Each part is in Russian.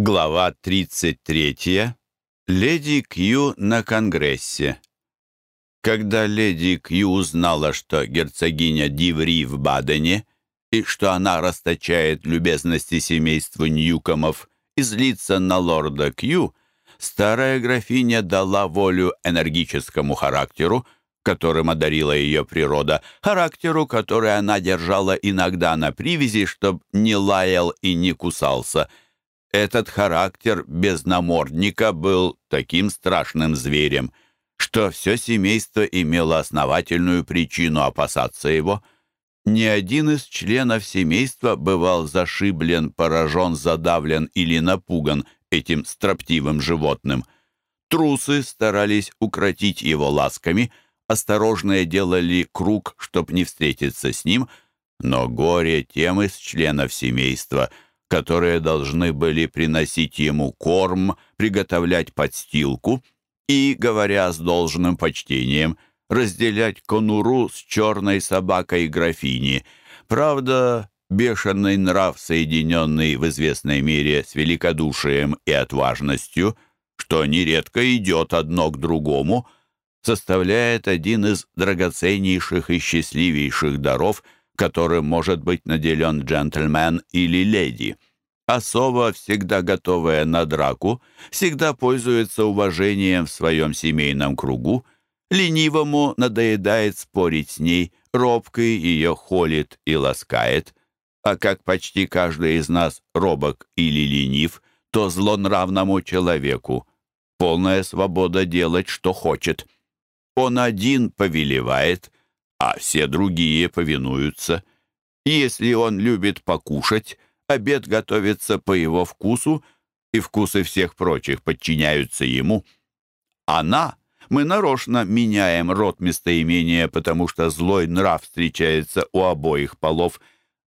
Глава 33. Леди Кью на Конгрессе. Когда леди Кью узнала, что герцогиня Диври в Бадене и что она расточает любезности семейству Ньюкомов и злится на лорда Кью, старая графиня дала волю энергическому характеру, которым одарила ее природа, характеру, который она держала иногда на привязи, чтобы не лаял и не кусался – этот характер без намордника был таким страшным зверем, что все семейство имело основательную причину опасаться его. Ни один из членов семейства бывал зашиблен, поражен, задавлен или напуган этим строптивым животным. Трусы старались укротить его ласками, осторожные делали круг, чтоб не встретиться с ним, но горе тем из членов семейства — которые должны были приносить ему корм, приготовлять подстилку и, говоря с должным почтением, разделять конуру с черной собакой графини. Правда, бешеный нрав, соединенный в известной мере с великодушием и отважностью, что нередко идет одно к другому, составляет один из драгоценнейших и счастливейших даров – которым может быть наделен джентльмен или леди. Особо, всегда готовая на драку, всегда пользуется уважением в своем семейном кругу, ленивому надоедает спорить с ней, робкой ее холит и ласкает, а как почти каждый из нас робок или ленив, то злонравному человеку полная свобода делать, что хочет. Он один повелевает — а все другие повинуются. Если он любит покушать, обед готовится по его вкусу, и вкусы всех прочих подчиняются ему. Она, мы нарочно меняем род местоимения, потому что злой нрав встречается у обоих полов,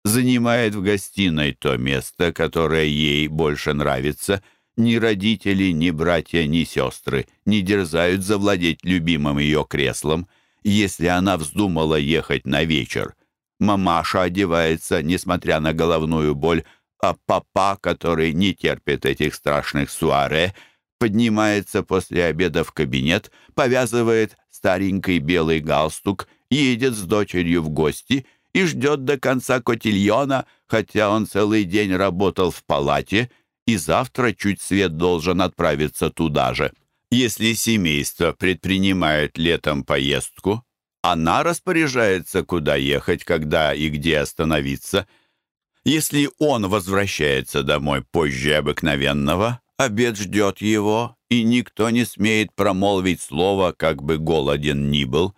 занимает в гостиной то место, которое ей больше нравится. Ни родители, ни братья, ни сестры не дерзают завладеть любимым ее креслом — если она вздумала ехать на вечер. Мамаша одевается, несмотря на головную боль, а папа, который не терпит этих страшных суаре, поднимается после обеда в кабинет, повязывает старенький белый галстук, едет с дочерью в гости и ждет до конца котильона, хотя он целый день работал в палате и завтра чуть свет должен отправиться туда же. Если семейство предпринимает летом поездку, она распоряжается, куда ехать, когда и где остановиться. Если он возвращается домой позже обыкновенного, обед ждет его, и никто не смеет промолвить слово, как бы голоден ни был.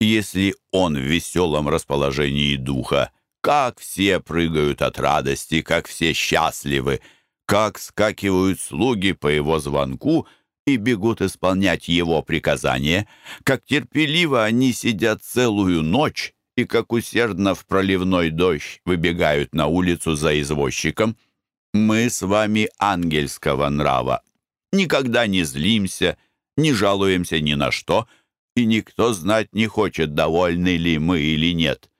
Если он в веселом расположении духа, как все прыгают от радости, как все счастливы, как скакивают слуги по его звонку — и бегут исполнять его приказания, как терпеливо они сидят целую ночь и как усердно в проливной дождь выбегают на улицу за извозчиком. Мы с вами ангельского нрава. Никогда не злимся, не жалуемся ни на что, и никто знать не хочет, довольны ли мы или нет.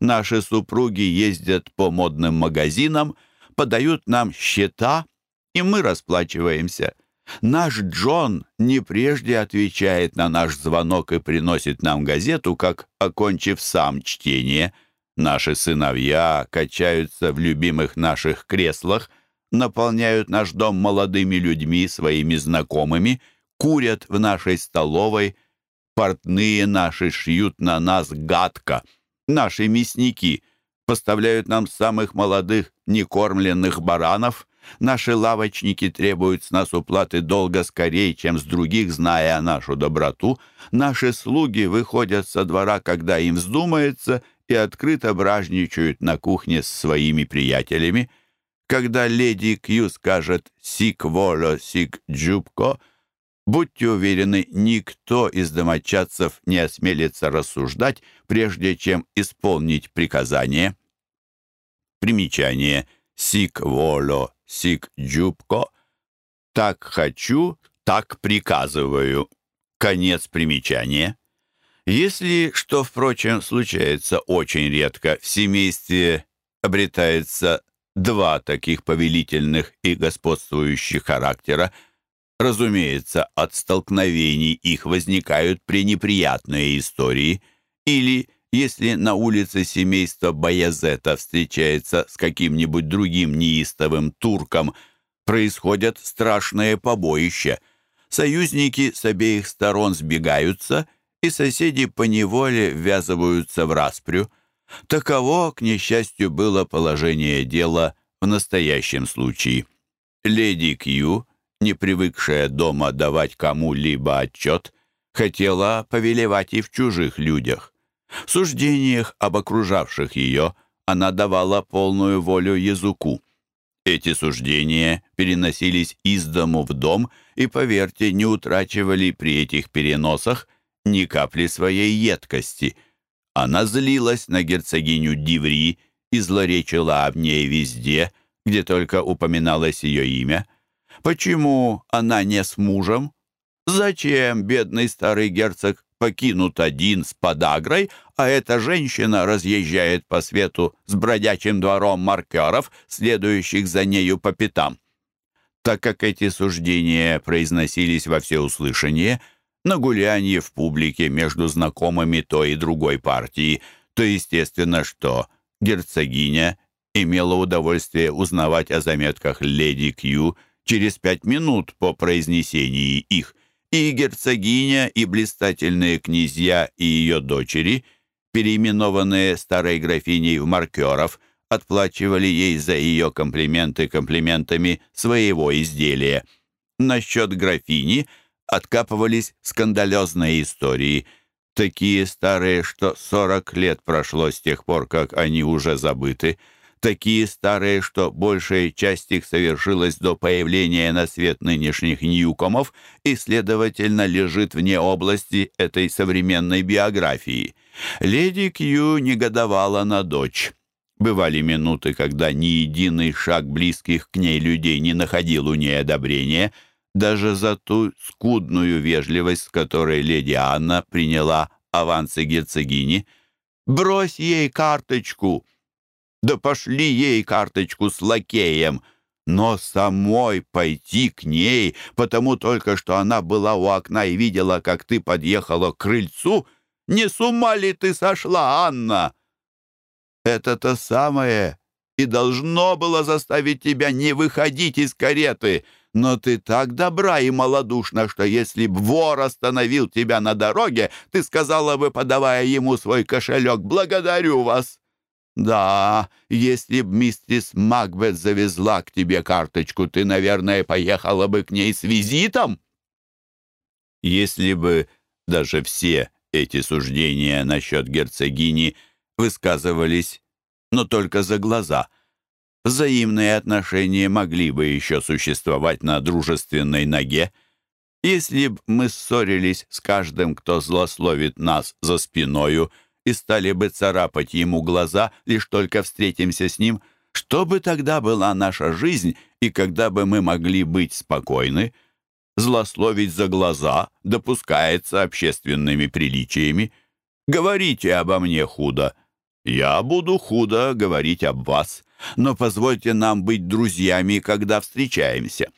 Наши супруги ездят по модным магазинам, подают нам счета, и мы расплачиваемся – Наш Джон не прежде отвечает на наш звонок и приносит нам газету, как, окончив сам чтение. Наши сыновья качаются в любимых наших креслах, наполняют наш дом молодыми людьми, своими знакомыми, курят в нашей столовой, портные наши шьют на нас гадко, наши мясники поставляют нам самых молодых некормленных баранов — Наши лавочники требуют с нас уплаты долго скорее, чем с других, зная нашу доброту. Наши слуги выходят со двора, когда им вздумается, и открыто бражничают на кухне с своими приятелями. Когда леди Кью скажет «сик воло, сик джубко», будьте уверены, никто из домочадцев не осмелится рассуждать, прежде чем исполнить приказание. Примечание «сик воло, сик джубко. Так хочу, так приказываю. Конец примечания. Если, что, впрочем, случается очень редко, в семействе обретается два таких повелительных и господствующих характера. Разумеется, от столкновений их возникают пренеприятные истории, или если на улице семейство Баязета встречается с каким-нибудь другим неистовым турком, происходят страшные побоища. Союзники с обеих сторон сбегаются, и соседи поневоле ввязываются в распрю – Таково, к несчастью, было положение дела в настоящем случае. Леди Кью, не привыкшая дома давать кому-либо отчет, хотела повелевать и в чужих людях. В суждениях об окружавших ее она давала полную волю языку. Эти суждения переносились из дому в дом и, поверьте, не утрачивали при этих переносах ни капли своей едкости – она злилась на герцогиню Диври и злоречила об ней везде, где только упоминалось ее имя. Почему она не с мужем? Зачем бедный старый герцог покинут один с подагрой, а эта женщина разъезжает по свету с бродячим двором маркеров, следующих за нею по пятам? Так как эти суждения произносились во всеуслышание – на гулянье в публике между знакомыми той и другой партии, то естественно, что герцогиня имела удовольствие узнавать о заметках леди Кью через пять минут по произнесении их, и герцогиня, и блистательные князья и ее дочери, переименованные старой графиней в маркеров, отплачивали ей за ее комплименты комплиментами своего изделия. Насчет графини – откапывались скандалезные истории, такие старые, что сорок лет прошло с тех пор, как они уже забыты, такие старые, что большая часть их совершилась до появления на свет нынешних Ньюкомов и, следовательно, лежит вне области этой современной биографии. Леди Кью негодовала на дочь. Бывали минуты, когда ни единый шаг близких к ней людей не находил у ней одобрения — даже за ту скудную вежливость, с которой леди Анна приняла авансы герцогини. «Брось ей карточку!» «Да пошли ей карточку с лакеем!» Но самой пойти к ней, потому только что она была у окна и видела, как ты подъехала к крыльцу, не с ума ли ты сошла, Анна? Это то самое и должно было заставить тебя не выходить из кареты. Но ты так добра и малодушна, что если б вор остановил тебя на дороге, ты сказала бы, подавая ему свой кошелек, «Благодарю вас». «Да, если б мистерис Макбет завезла к тебе карточку, ты, наверное, поехала бы к ней с визитом?» Если бы даже все эти суждения насчет герцогини высказывались, но только за глаза — взаимные отношения могли бы еще существовать на дружественной ноге, если б мы ссорились с каждым, кто злословит нас за спиною, и стали бы царапать ему глаза, лишь только встретимся с ним, что бы тогда была наша жизнь, и когда бы мы могли быть спокойны? Злословить за глаза допускается общественными приличиями. Говорите обо мне худо. Я буду худо говорить об вас но позвольте нам быть друзьями, когда встречаемся.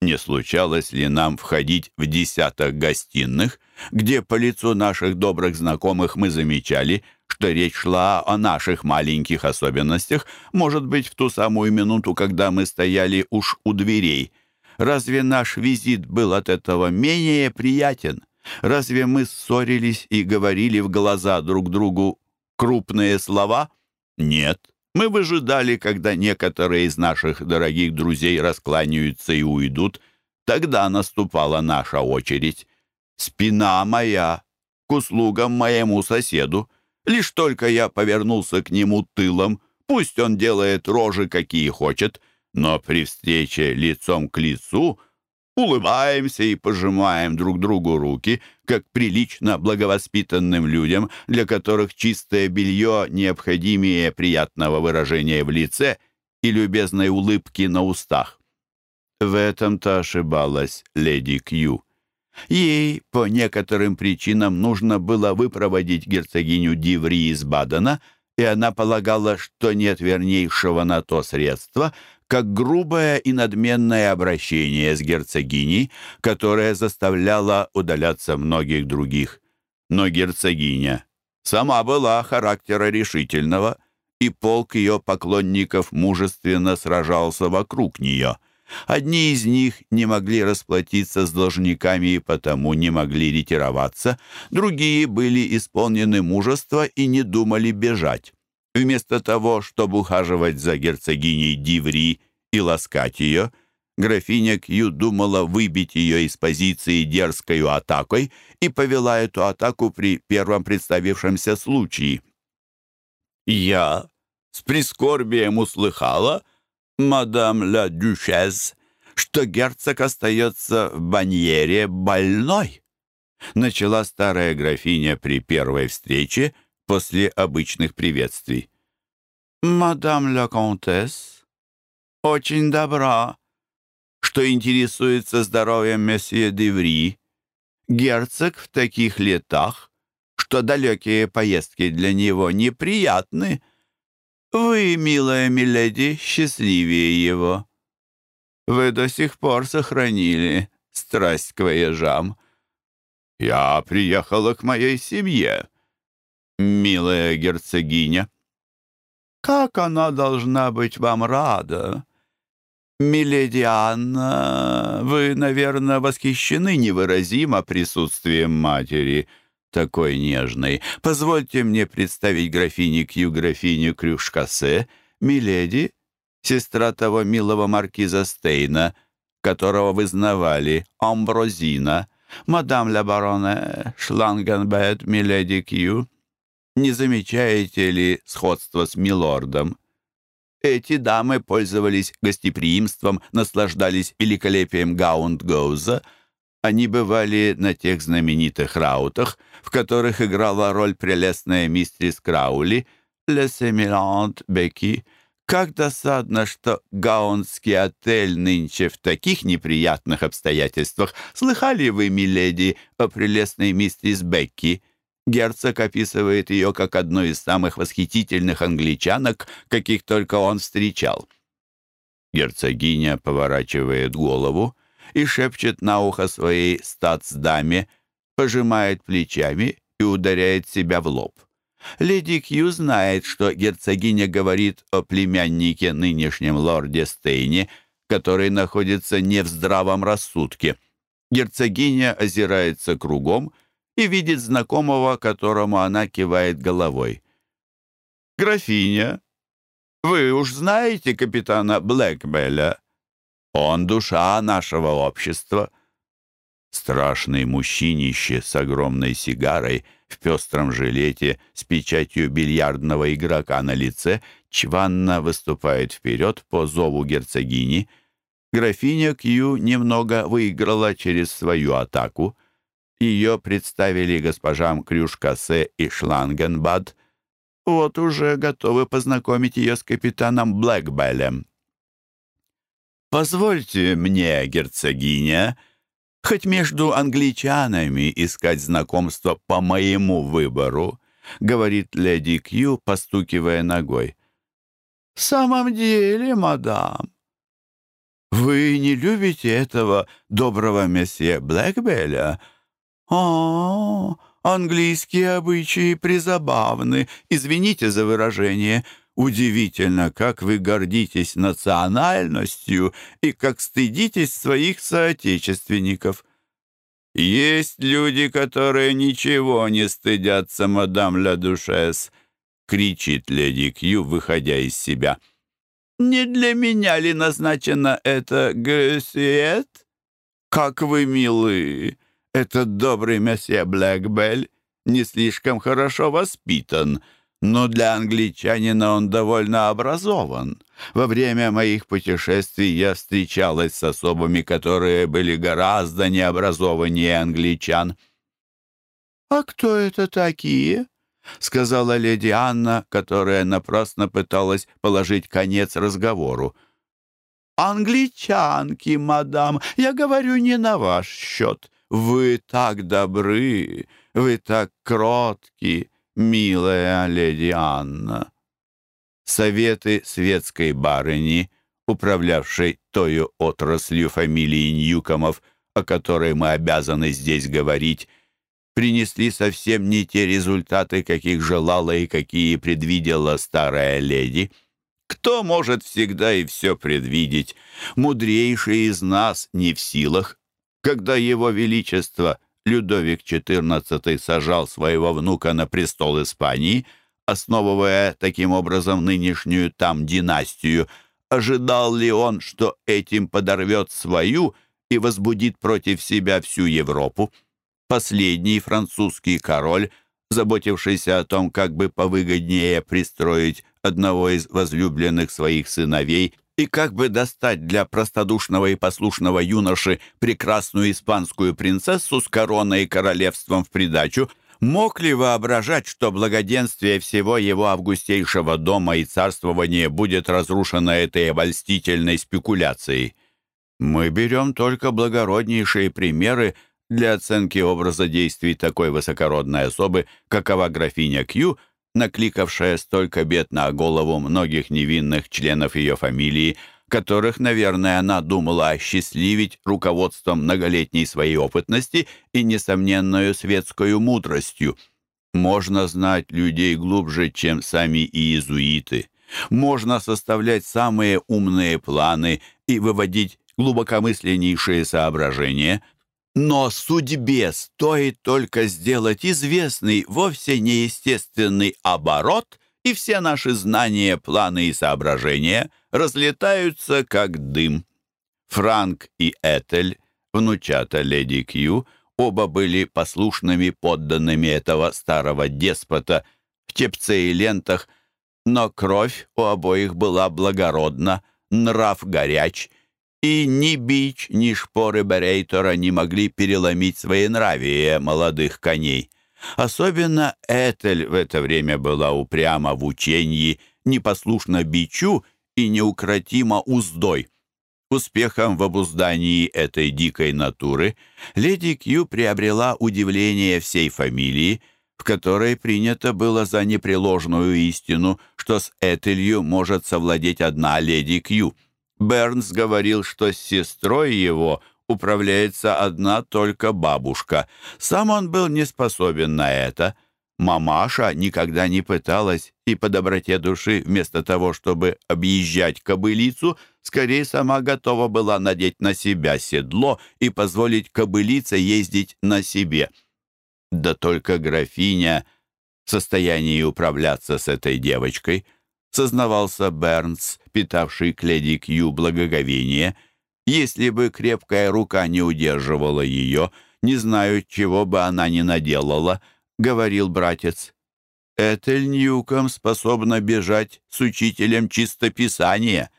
Не случалось ли нам входить в десяток гостиных, где по лицу наших добрых знакомых мы замечали, что речь шла о наших маленьких особенностях, может быть, в ту самую минуту, когда мы стояли уж у дверей? Разве наш визит был от этого менее приятен? Разве мы ссорились и говорили в глаза друг другу крупные слова? Нет. Мы выжидали, когда некоторые из наших дорогих друзей раскланяются и уйдут. Тогда наступала наша очередь. Спина моя к услугам моему соседу. Лишь только я повернулся к нему тылом, пусть он делает рожи, какие хочет, но при встрече лицом к лицу улыбаемся и пожимаем друг другу руки, как прилично благовоспитанным людям, для которых чистое белье необходимее приятного выражения в лице и любезной улыбки на устах. В этом-то ошибалась леди Кью. Ей по некоторым причинам нужно было выпроводить герцогиню Диври из Бадена и она полагала, что нет вернейшего на то средства, как грубое и надменное обращение с герцогиней, которое заставляло удаляться многих других. Но герцогиня сама была характера решительного, и полк ее поклонников мужественно сражался вокруг нее. Одни из них не могли расплатиться с должниками и потому не могли ретироваться, другие были исполнены мужества и не думали бежать. Вместо того, чтобы ухаживать за герцогиней Диври и ласкать ее, графиня Кью думала выбить ее из позиции дерзкой атакой и повела эту атаку при первом представившемся случае. «Я с прискорбием услыхала, мадам ла дюшес, что герцог остается в баньере больной», начала старая графиня при первой встрече, после обычных приветствий. «Мадам ла контесс очень добра, что интересуется здоровьем месье Деври. Герцог в таких летах, что далекие поездки для него неприятны. Вы, милая миледи, счастливее его. Вы до сих пор сохранили страсть к вояжам. Я приехала к моей семье, милая герцогиня. Как она должна быть вам рада! Миледи Анна, вы, наверное, восхищены невыразимо присутствием матери, такой нежной. Позвольте мне представить графине Кью графиню Крюшкасе, миледи, сестра того милого маркиза Стейна, которого вы знавали, Амброзина, мадам ля бароне Шлангенбет, миледи Кью, не замечаете ли сходство с милордом? Эти дамы пользовались гостеприимством, наслаждались великолепием Гаунд-Гоуза. Они бывали на тех знаменитых раутах, в которых играла роль прелестная мистерис Краули, Лесемиланд Бекки. Как досадно, что Гаундский отель нынче в таких неприятных обстоятельствах. Слыхали вы, миледи, о прелестной мистерис Бекки? Герцог описывает ее как одну из самых восхитительных англичанок, каких только он встречал. Герцогиня поворачивает голову и шепчет на ухо своей статсдаме, пожимает плечами и ударяет себя в лоб. Леди Кью знает, что герцогиня говорит о племяннике нынешнем лорде Стейне, который находится не в здравом рассудке. Герцогиня озирается кругом — и видит знакомого, которому она кивает головой. «Графиня, вы уж знаете капитана Блэкбелля. Он душа нашего общества». Страшный мужчинище с огромной сигарой в пестром жилете с печатью бильярдного игрока на лице чванно выступает вперед по зову герцогини. Графиня Кью немного выиграла через свою атаку — ее представили госпожам Крюшкасе и Шлангенбад. Вот уже готовы познакомить ее с капитаном Блэкбеллем. «Позвольте мне, герцогиня, хоть между англичанами искать знакомство по моему выбору», говорит леди Кью, постукивая ногой. «В самом деле, мадам, вы не любите этого доброго месье Блэкбелля?» «А, английские обычаи призабавны. Извините за выражение. Удивительно, как вы гордитесь национальностью и как стыдитесь своих соотечественников». «Есть люди, которые ничего не стыдятся, мадам ля душес», — кричит леди Кью, выходя из себя. «Не для меня ли назначено это грюсиет? Как вы милы! Этот добрый месье Блэкбелл не слишком хорошо воспитан, но для англичанина он довольно образован. Во время моих путешествий я встречалась с особами, которые были гораздо необразованнее англичан. «А кто это такие?» — сказала леди Анна, которая напрасно пыталась положить конец разговору. «Англичанки, мадам, я говорю не на ваш счет. Вы так добры, вы так кротки, милая леди Анна. Советы светской барыни, управлявшей тою отраслью фамилии Ньюкомов, о которой мы обязаны здесь говорить, принесли совсем не те результаты, каких желала и какие предвидела старая леди. Кто может всегда и все предвидеть? Мудрейший из нас не в силах. Когда его величество Людовик XIV сажал своего внука на престол Испании, основывая таким образом нынешнюю там династию, ожидал ли он, что этим подорвет свою и возбудит против себя всю Европу? Последний французский король, заботившийся о том, как бы повыгоднее пристроить одного из возлюбленных своих сыновей и как бы достать для простодушного и послушного юноши прекрасную испанскую принцессу с короной и королевством в придачу, мог ли воображать, что благоденствие всего его августейшего дома и царствования будет разрушено этой обольстительной спекуляцией? Мы берем только благороднейшие примеры для оценки образа действий такой высокородной особы, какова графиня Кью, накликавшая столько бед на голову многих невинных членов ее фамилии, которых, наверное, она думала осчастливить руководством многолетней своей опытности и несомненную светскую мудростью. Можно знать людей глубже, чем сами иезуиты. Можно составлять самые умные планы и выводить глубокомысленнейшие соображения – но судьбе стоит только сделать известный, вовсе неестественный оборот, и все наши знания, планы и соображения разлетаются как дым. Франк и Этель, внучата леди Кью, оба были послушными подданными этого старого деспота в тепце и лентах, но кровь у обоих была благородна, нрав горяч, и ни бич, ни шпоры Берейтора не могли переломить своенравие молодых коней. Особенно Этель в это время была упряма в учении, непослушна бичу и неукротима уздой. Успехом в обуздании этой дикой натуры леди Кью приобрела удивление всей фамилии, в которой принято было за непреложную истину, что с Этелью может совладеть одна леди Кью — Бернс говорил, что с сестрой его управляется одна только бабушка. Сам он был не способен на это. Мамаша никогда не пыталась и по доброте души, вместо того, чтобы объезжать кобылицу, скорее сама готова была надеть на себя седло и позволить кобылице ездить на себе. Да только графиня в состоянии управляться с этой девочкой — сознавался Бернс, питавший к леди Кью благоговение. Если бы крепкая рука не удерживала ее, не знаю, чего бы она ни наделала, — говорил братец. Этель Ньюком способна бежать с учителем чистописания.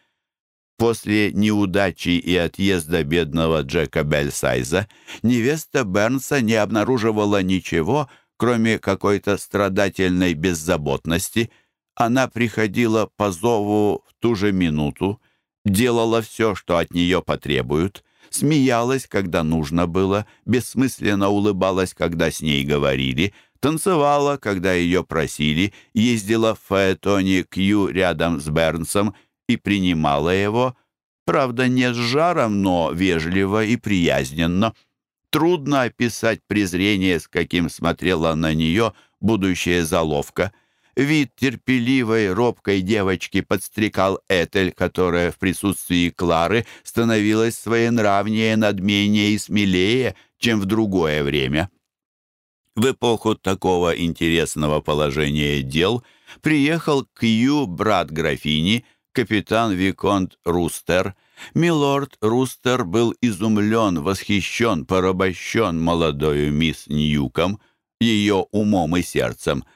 После неудачи и отъезда бедного Джека Бельсайза невеста Бернса не обнаруживала ничего, кроме какой-то страдательной беззаботности — она приходила по зову в ту же минуту, делала все, что от нее потребуют, смеялась, когда нужно было, бессмысленно улыбалась, когда с ней говорили, танцевала, когда ее просили, ездила в фаэтоне Кью рядом с Бернсом и принимала его, правда, не с жаром, но вежливо и приязненно. Трудно описать презрение, с каким смотрела на нее будущая заловка — Вид терпеливой, робкой девочки подстрекал Этель, которая в присутствии Клары становилась своенравнее, надменнее и смелее, чем в другое время. В эпоху такого интересного положения дел приехал к Ю брат графини, капитан Виконт Рустер. Милорд Рустер был изумлен, восхищен, порабощен молодою мисс Ньюком, ее умом и сердцем —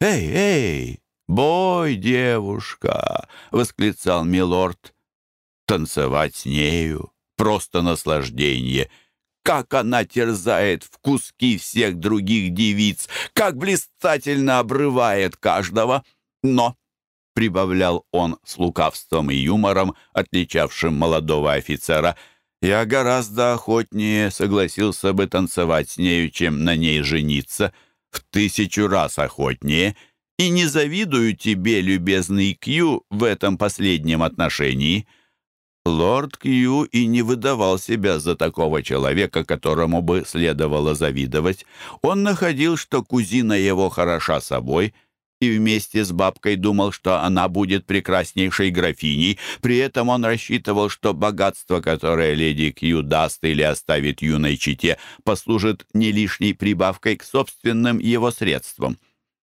«Эй, эй, бой, девушка!» — восклицал милорд. «Танцевать с нею — просто наслаждение!» как она терзает в куски всех других девиц, как блистательно обрывает каждого. Но, — прибавлял он с лукавством и юмором, отличавшим молодого офицера, — я гораздо охотнее согласился бы танцевать с нею, чем на ней жениться — в тысячу раз охотнее, и не завидую тебе, любезный Кью, в этом последнем отношении». Лорд Кью и не выдавал себя за такого человека, которому бы следовало завидовать. Он находил, что кузина его хороша собой — и вместе с бабкой думал, что она будет прекраснейшей графиней. При этом он рассчитывал, что богатство, которое леди Кью даст или оставит юной чите, послужит не лишней прибавкой к собственным его средствам.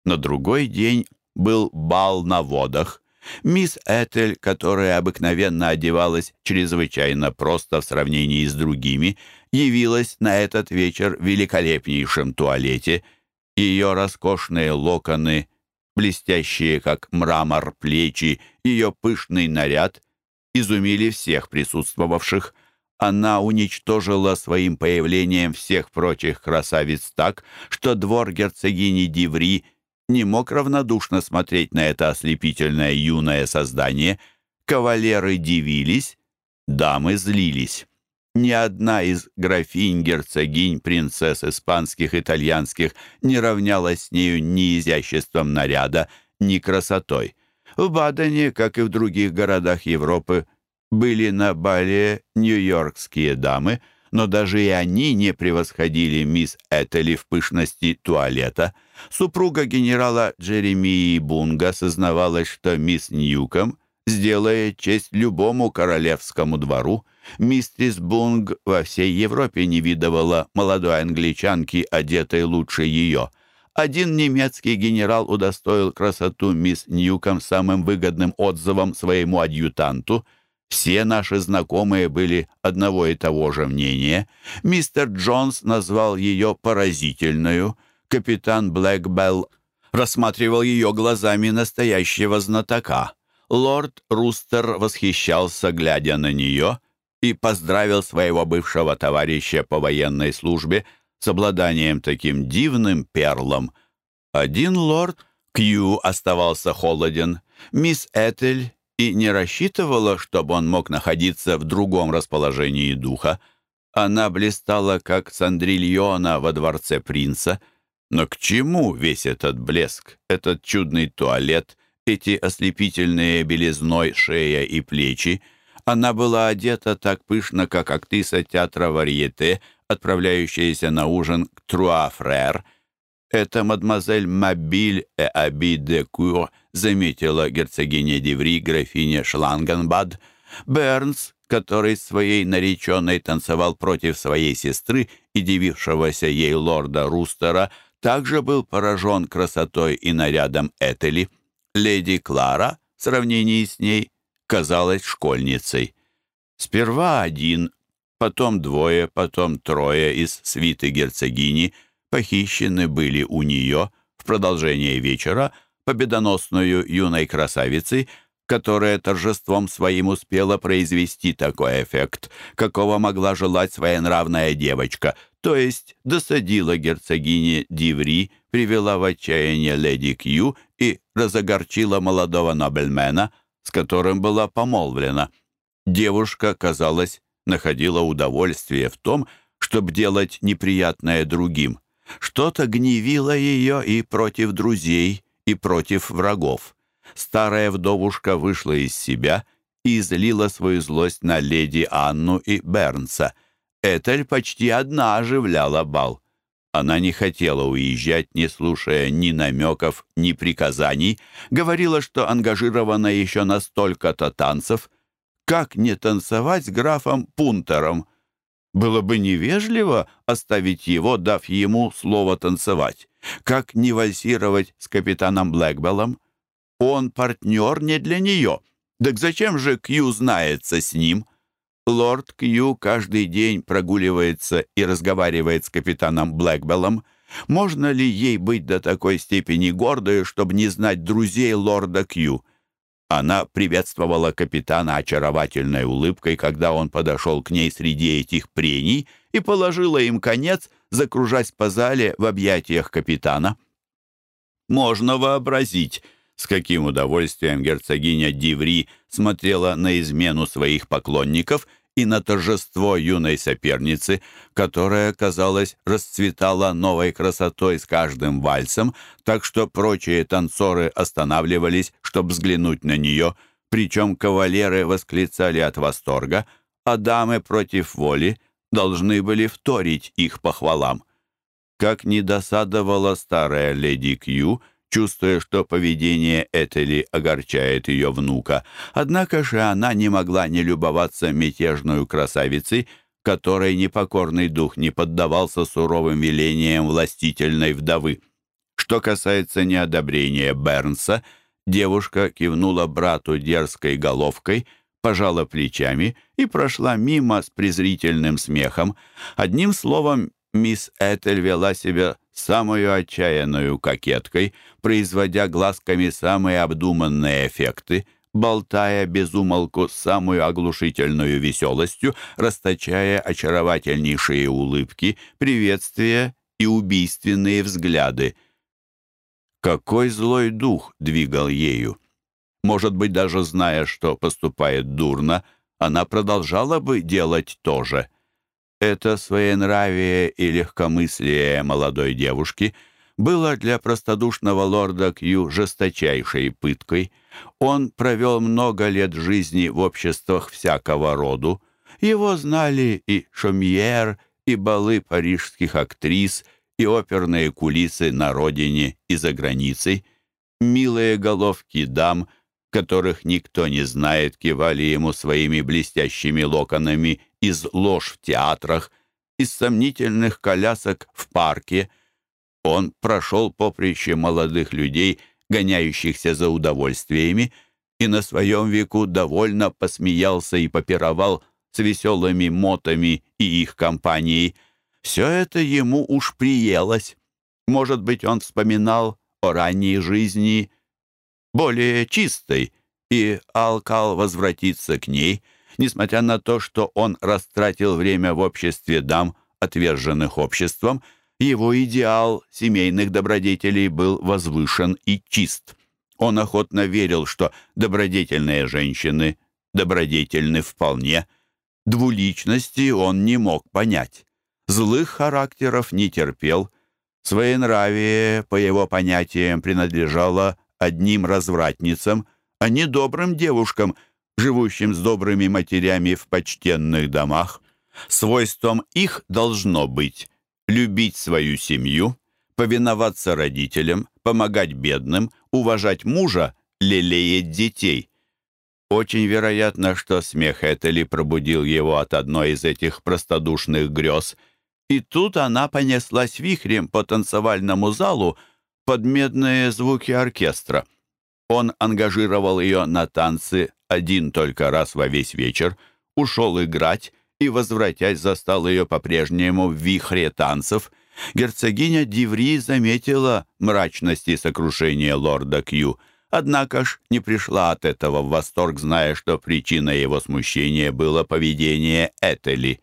На другой день был бал на водах. Мисс Этель, которая обыкновенно одевалась чрезвычайно просто в сравнении с другими, явилась на этот вечер в великолепнейшем туалете. Ее роскошные локоны блестящие, как мрамор, плечи, ее пышный наряд изумили всех присутствовавших. Она уничтожила своим появлением всех прочих красавиц так, что двор герцогини Диври не мог равнодушно смотреть на это ослепительное юное создание. Кавалеры дивились, дамы злились. Ни одна из графинь, герцогинь, принцесс испанских, итальянских не равнялась с нею ни изяществом наряда, ни красотой. В Бадене, как и в других городах Европы, были на бале нью-йоркские дамы, но даже и они не превосходили мисс Этели в пышности туалета. Супруга генерала Джеремии Бунга сознавалась, что мисс Ньюком сделает честь любому королевскому двору, Мистрис Бунг во всей Европе не видывала молодой англичанки, одетой лучше ее. Один немецкий генерал удостоил красоту мисс Ньюком самым выгодным отзывом своему адъютанту. Все наши знакомые были одного и того же мнения. Мистер Джонс назвал ее поразительную. Капитан Блэкбелл рассматривал ее глазами настоящего знатока. Лорд Рустер восхищался, глядя на нее — и поздравил своего бывшего товарища по военной службе с обладанием таким дивным перлом. Один лорд Кью оставался холоден, мисс Этель и не рассчитывала, чтобы он мог находиться в другом расположении духа. Она блистала, как Сандрильона во дворце принца. Но к чему весь этот блеск, этот чудный туалет, эти ослепительные белизной шея и плечи — она была одета так пышно, как актриса театра варьете, отправляющаяся на ужин к Труа-Фрер. Это мадемуазель Мобиль э Аби де Кур заметила герцогиня Деври, графиня Шлангенбад. Бернс, который своей нареченной танцевал против своей сестры и дивившегося ей лорда Рустера, также был поражен красотой и нарядом Этели. Леди Клара, в сравнении с ней, казалась школьницей. Сперва один, потом двое, потом трое из свиты герцогини похищены были у нее в продолжение вечера победоносную юной красавицей, которая торжеством своим успела произвести такой эффект, какого могла желать своенравная девочка, то есть досадила герцогине Диври, привела в отчаяние леди Кью и разогорчила молодого нобельмена — с которым была помолвлена. Девушка, казалось, находила удовольствие в том, чтобы делать неприятное другим. Что-то гневило ее и против друзей, и против врагов. Старая вдовушка вышла из себя и излила свою злость на леди Анну и Бернса. Этель почти одна оживляла бал. Она не хотела уезжать, не слушая ни намеков, ни приказаний, говорила, что ангажирована еще на столько-то танцев. Как не танцевать с графом Пунтером? Было бы невежливо оставить его, дав ему слово танцевать. Как не вальсировать с капитаном Блэкбеллом? Он партнер не для нее. Так зачем же Кью знается с ним?» Лорд Кью каждый день прогуливается и разговаривает с капитаном Блэкбеллом. Можно ли ей быть до такой степени гордой, чтобы не знать друзей лорда Кью? Она приветствовала капитана очаровательной улыбкой, когда он подошел к ней среди этих прений и положила им конец, закружась по зале в объятиях капитана. Можно вообразить, с каким удовольствием герцогиня Диври смотрела на измену своих поклонников и на торжество юной соперницы, которая, казалось, расцветала новой красотой с каждым вальсом, так что прочие танцоры останавливались, чтобы взглянуть на нее, причем кавалеры восклицали от восторга, а дамы против воли должны были вторить их похвалам. Как не досадовала старая леди Кью, чувствуя, что поведение Этели огорчает ее внука. Однако же она не могла не любоваться мятежную красавицей, которой непокорный дух не поддавался суровым велениям властительной вдовы. Что касается неодобрения Бернса, девушка кивнула брату дерзкой головкой, пожала плечами и прошла мимо с презрительным смехом. Одним словом, мисс Этель вела себя самую отчаянную кокеткой, производя глазками самые обдуманные эффекты, болтая без умолку самую оглушительную веселостью, расточая очаровательнейшие улыбки, приветствия и убийственные взгляды. Какой злой дух двигал ею! Может быть, даже зная, что поступает дурно, она продолжала бы делать то же. Это своенравие и легкомыслие молодой девушки было для простодушного лорда Кью жесточайшей пыткой. Он провел много лет жизни в обществах всякого роду. Его знали и шомьер, и балы парижских актрис, и оперные кулисы на родине и за границей. Милые головки дам — которых никто не знает, кивали ему своими блестящими локонами из лож в театрах, из сомнительных колясок в парке. Он прошел поприще молодых людей, гоняющихся за удовольствиями, и на своем веку довольно посмеялся и попировал с веселыми мотами и их компанией. Все это ему уж приелось. Может быть, он вспоминал о ранней жизни — более чистой, и Алкал возвратиться к ней, несмотря на то, что он растратил время в обществе дам, отверженных обществом, его идеал семейных добродетелей был возвышен и чист. Он охотно верил, что добродетельные женщины добродетельны вполне. Двуличности он не мог понять. Злых характеров не терпел. Своенравие, по его понятиям, принадлежало одним развратницам, а не добрым девушкам, живущим с добрыми матерями в почтенных домах. Свойством их должно быть любить свою семью, повиноваться родителям, помогать бедным, уважать мужа, лелеять детей. Очень вероятно, что смех Этели пробудил его от одной из этих простодушных грез, и тут она понеслась вихрем по танцевальному залу, под медные звуки оркестра. Он ангажировал ее на танцы один только раз во весь вечер, ушел играть и, возвратясь, застал ее по-прежнему в вихре танцев. Герцогиня Диври заметила мрачность и сокрушение лорда Кью, однако ж не пришла от этого в восторг, зная, что причиной его смущения было поведение Этели.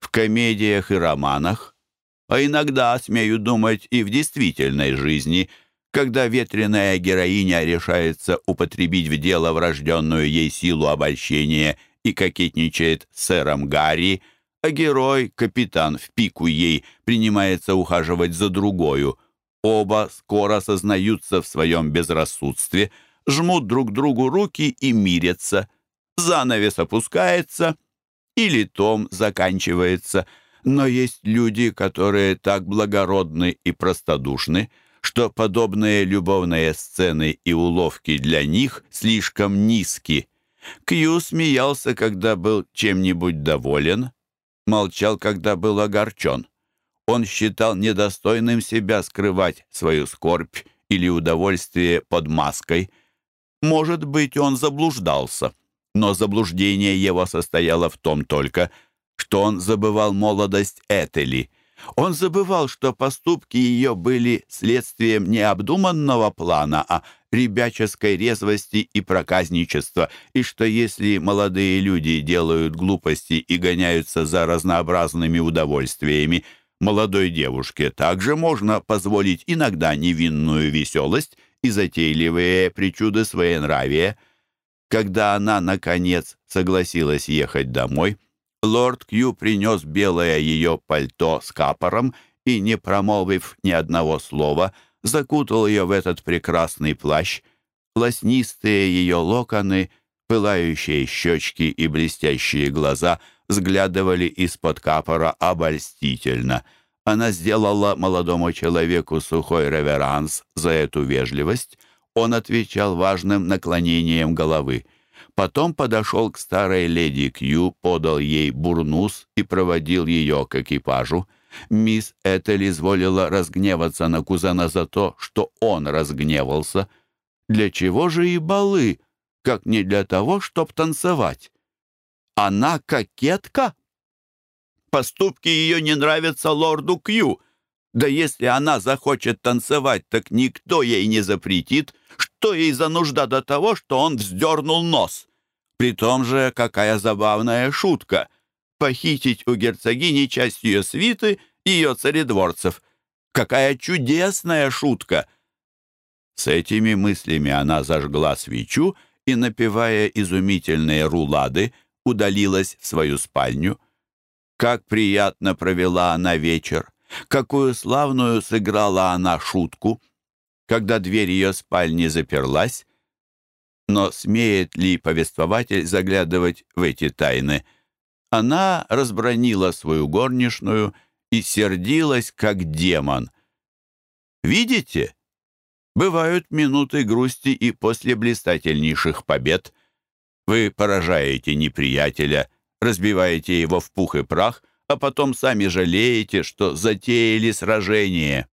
В комедиях и романах а иногда, смею думать, и в действительной жизни, когда ветреная героиня решается употребить в дело врожденную ей силу обольщения и кокетничает сэром Гарри, а герой, капитан в пику ей, принимается ухаживать за другою. Оба скоро сознаются в своем безрассудстве, жмут друг другу руки и мирятся. Занавес опускается, или том заканчивается — но есть люди, которые так благородны и простодушны, что подобные любовные сцены и уловки для них слишком низки. Кью смеялся, когда был чем-нибудь доволен, молчал, когда был огорчен. Он считал недостойным себя скрывать свою скорбь или удовольствие под маской. Может быть, он заблуждался, но заблуждение его состояло в том только, что он забывал молодость Этели. Он забывал, что поступки ее были следствием необдуманного плана, а ребяческой резвости и проказничества, и что если молодые люди делают глупости и гоняются за разнообразными удовольствиями, молодой девушке также можно позволить иногда невинную веселость и затейливые причуды своенравия. Когда она, наконец, согласилась ехать домой — Лорд Кью принес белое ее пальто с капором и, не промолвив ни одного слова, закутал ее в этот прекрасный плащ. Лоснистые ее локоны, пылающие щечки и блестящие глаза взглядывали из-под капора обольстительно. Она сделала молодому человеку сухой реверанс за эту вежливость. Он отвечал важным наклонением головы. Потом подошел к старой леди Кью, подал ей бурнус и проводил ее к экипажу. Мисс Этель изволила разгневаться на кузена за то, что он разгневался. Для чего же и балы, как не для того, чтоб танцевать? Она кокетка? Поступки ее не нравятся лорду Кью. Да если она захочет танцевать, так никто ей не запретит. Что ей за нужда до того, что он вздернул нос? При том же, какая забавная шутка — похитить у герцогини часть ее свиты ее царедворцев. Какая чудесная шутка! С этими мыслями она зажгла свечу и, напевая изумительные рулады, удалилась в свою спальню. Как приятно провела она вечер! Какую славную сыграла она шутку! Когда дверь ее спальни заперлась, но смеет ли повествователь заглядывать в эти тайны — она разбронила свою горничную и сердилась, как демон. «Видите? Бывают минуты грусти и после блистательнейших побед. Вы поражаете неприятеля, разбиваете его в пух и прах, а потом сами жалеете, что затеяли сражение».